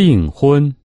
订婚。